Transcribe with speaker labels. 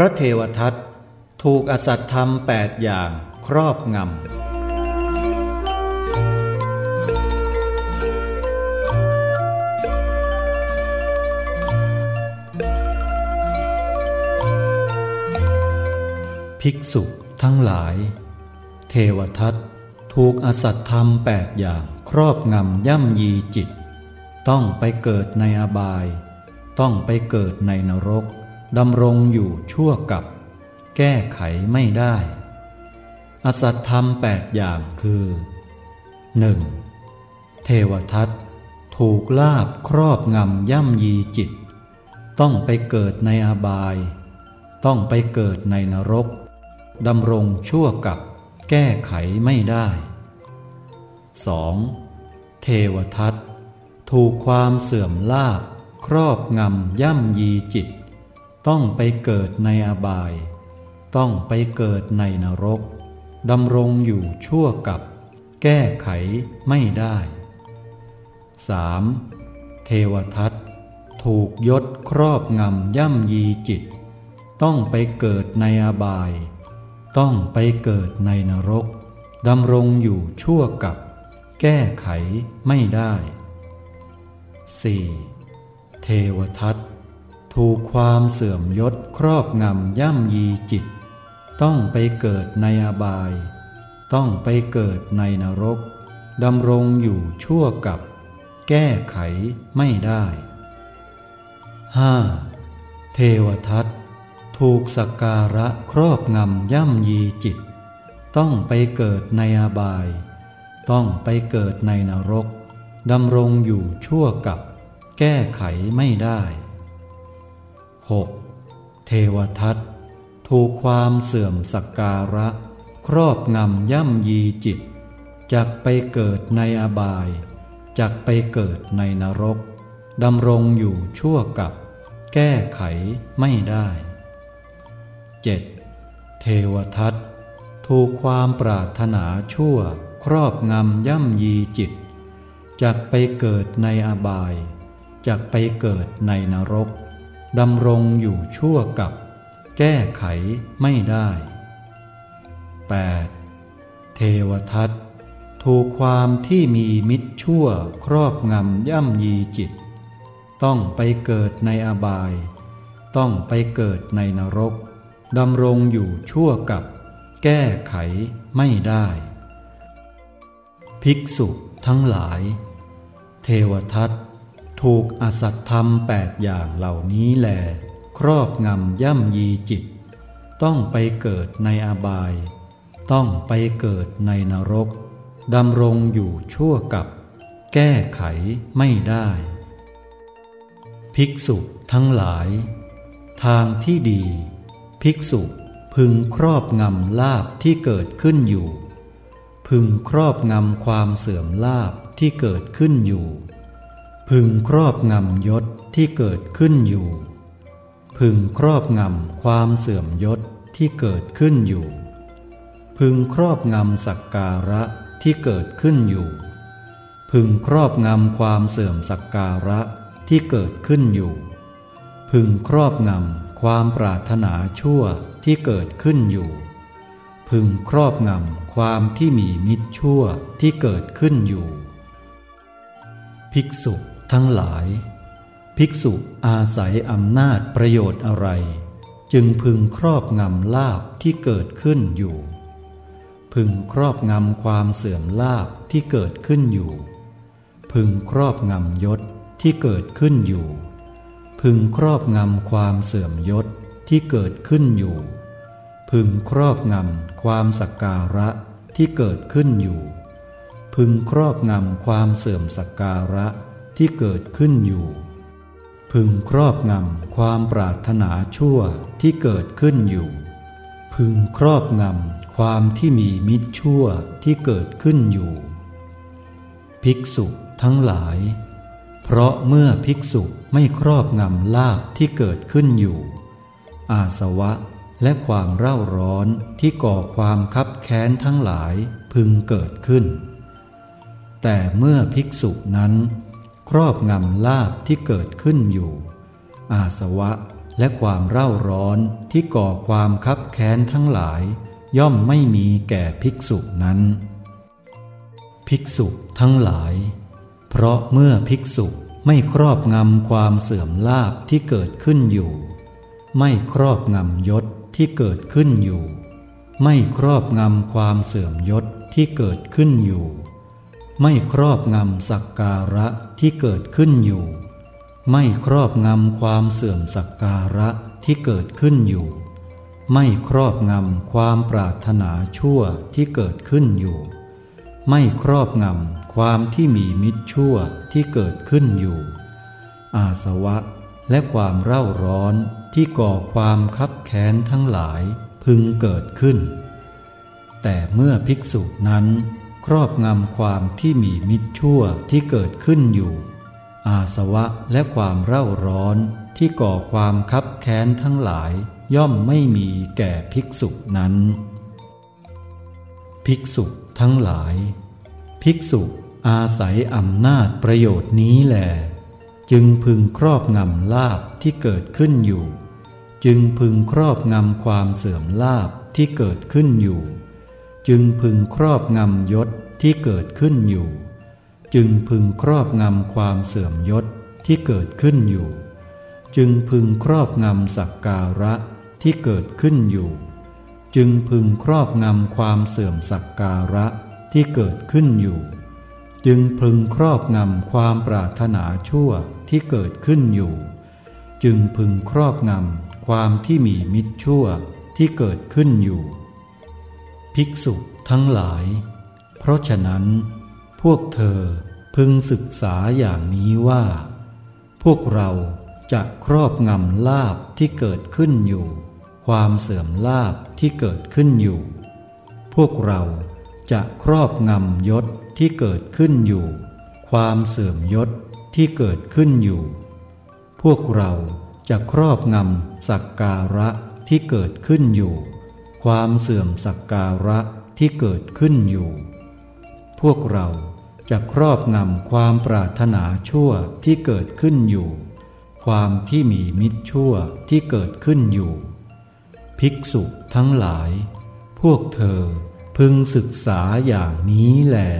Speaker 1: พระเทวทัตถูกอสัตธรรมแปดอย่างครอบงำภิกษุทั้งหลาย เทวทัตถูกอสัตธรรมแปดอย่างครอบงำย่ำยีจิต ต้องไปเกิดในอบาย ต้องไปเกิดในนรก ดำรงอยู่ชั่วกับ แก้ไขไม่ได้ อสัตธรรมแปดอย่างคือ 1. เทวทัตถูกลาบครอบงำย่ำยีจิต ต้องไปเกิดในอบาย ต้องไปเกิดในนรกดำรงชั่วกับแก้ไขไม่ได้ 2. เทวทัตถูกความเสื่อมลาบ ครอบงำย่ำยีจิต ต้องไปเกิดในอบาย ต้องไปเกิดในนรกดำรงอยู่ชั่วกับ แก้ไขไม่ได้ 3. เทวทัตถูกยศครอบงำย่ำยีจิต ต้องไปเกิดในอบาย ต้องไปเกิดในนรกดำรงอยู่ชั่วกับ แก้ไขไม่ได้ 4. เทวทัต ถูกความเสื่อมยศครอบงำย่ำยีจิต ต้องไปเกิดในอบาย ต้องไปเกิดในนรกดำรงอยู่ชั่วกับ แก้ไขไม่ได้ 5. เทวทัตถูกสักการะครอบงำย่ำยีจิต ต้องไปเกิดในอบาย ต้องไปเกิดในนรกดำรงอยู่ชั่วกับ แก้ไขไม่ได้ 6. เทวทัตถูกความเสื่อมสักการะ ครอบงำย่ำยีจิตจักไปเกิดในอบายจักไปเกิดในนรกดำรงอยู่ชั่วกับ แก้ไขไม่ได้ 7. เทวทัตถูกความปรารถนาชั่ว ครอบงำย่ำยีจิตจักไปเกิดในอบายจักไปเกิดในนรก ดำรงอยู่ชั่วกับ แก้ไขไม่ได้ 8. เทวทัตถูกความที่มีมิตรชั่วครอบงำย่ำยีจิต ต้องไปเกิดในอบาย ต้องไปเกิดในนรกดำรงอยู่ชั่วกับ แก้ไขไม่ได้ ภิกษุทั้งหลาย เทวทัต ถูกอสัตธรรมแปดอย่างเหล่านี้แล ครอบงำย่ำยีจิต ต้องไปเกิดในอบาย ต้องไปเกิดในนรกดำรงอยู่ชั่วกับ แก้ไขไม่ได้ ภิกษุทั้งหลาย ทางที่ดี ภิกษุพึงครอบงำลาบที่เกิดขึ้นอยู่ พึงครอบงำความเสื่อมลาบที่เกิดขึ้นอยู่ พึงครอบงำยศที่เกิดขึ้นอยู่ พึงครอบงำความเสื่อมยศที่เกิดขึ้นอยู่ พึงครอบงำสักการะที่เกิดขึ้นอยู่ พึงครอบงำความเสื่อมสักการะที่เกิดขึ้นอยู่ พึงครอบงำความปรารถนาชั่วที่เกิดขึ้นอยู่ พึงครอบงำความที่มีมิตรชั่วที่เกิดขึ้นอยู่ ภิกษุ ทั้งหลาย ภิกษุอาศัยอำนาจประโยชน์อะไร จึงพึงครอบงำลาบที่เกิดขึ้นอยู่ พึงครอบงำความเสื่อมลาบที่เกิดขึ้นอยู่ พึงครอบงำยศที่เกิดขึ้นอยู่ พึงครอบงำความเสื่อมยศที่เกิดขึ้นอยู่ พึงครอบงำความสักการะที่เกิดขึ้นอยู่ พึงครอบงำความเสื่อมสักการะ ที่เกิดขึ้นอยู่ พึงครอบงำความปรารถนาชั่วที่เกิดขึ้นอยู่ พึงครอบงำความที่มีมิตรชั่วที่เกิดขึ้นอยู่ ภิกษุทั้งหลาย เพราะเมื่อภิกษุไม่ครอบงำลาบที่เกิดขึ้นอยู่ อาสวะและความเร่าร้อนที่ก่อความคับแค้นทั้งหลายพึงเกิดขึ้น แต่เมื่อภิกษุนั้น ครอบงำลาบที่เกิดขึ้นอยู่ อาสวะและความเร่าร้อนที่ก่อความคับแค้นทั้งหลาย ย่อมไม่มีแก่ภิกษุนั้น ภิกษุทั้งหลาย เพราะเมื่อภิกษุไม่ครอบงำความเสื่อมลาภที่เกิดขึ้นอยู่ ไม่ครอบงำยศที่เกิดขึ้นอยู่ ไม่ครอบงำความเสื่อมยศที่เกิดขึ้นอยู่ ไม่ครอบงำสักการะที่เกิดขึ้นอยู่ ไม่ครอบงำความเสื่อมสักการะที่เกิดขึ้นอยู่ ไม่ครอบงำความปรารถนาชั่วที่เกิดขึ้นอยู่ ไม่ครอบงำความที่มีมิตรชั่วที่เกิดขึ้นอยู่ อาสวะและความเร่าร้อนที่ก่อความคับแค้นทั้งหลายพึงเกิดขึ้น แต่เมื่อภิกษุนั้น รอบงำความที่มีมิตรชั่วที่เกิดขึ้นอยู่ อาสวะและความเร่าร้อนที่ก่อความคับแค้นทั้งหลายย่อมไม่มีแก่ภิกษุนั้น ภิกษุทั้งหลาย ภิกษุอาศัยอำนาจประโยชน์นี้แหลจึงพึงครอบงำลาบที่เกิดขึ้นอยู่ จึงพึงครอบงำความเสื่อมลาบที่เกิดขึ้นอยู่ จึงพึงครอบงำยศที่เกิดขึ้นอยู่ จึงพึงครอบงำความเสื่อมยศที่เกิดขึ้นอยู่ จึงพึงครอบงำสักการะที่เกิดขึ้นอยู่ จึงพึงครอบงำความเสื่อมสักการะที่เกิดขึ้นอยู่ จึงพึงครอบงำความปรารถนาชั่วที่เกิดขึ้นอยู่ จึงพึงครอบงำความที่มีมิตรชั่วที่เกิดขึ้นอยู่ ภิกษุทั้งหลาย เพราะฉะนั้น พวกเธอพึงศึกษาอย่างนี้ว่า พวกเราจะครอบงำลาบที่เกิดขึ้นอยู่ ความเสื่อมลาบที่เกิดขึ้นอยู่ พวกเราจะครอบงำยศที่เกิดขึ้นอยู่ ความเสื่อมยศที่เกิดขึ้นอยู่ พวกเราจะครอบงำสักการะที่เกิดขึ้นอยู่ ความเสื่อมสักการะที่เกิดขึ้นอยู่ พวกเราจะครอบงำความปรารถนาชั่วที่เกิดขึ้นอยู่ ความที่มีมิตรชั่วที่เกิดขึ้นอยู่ ภิกษุทั้งหลาย พวกเธอพึงศึกษาอย่างนี้แหละ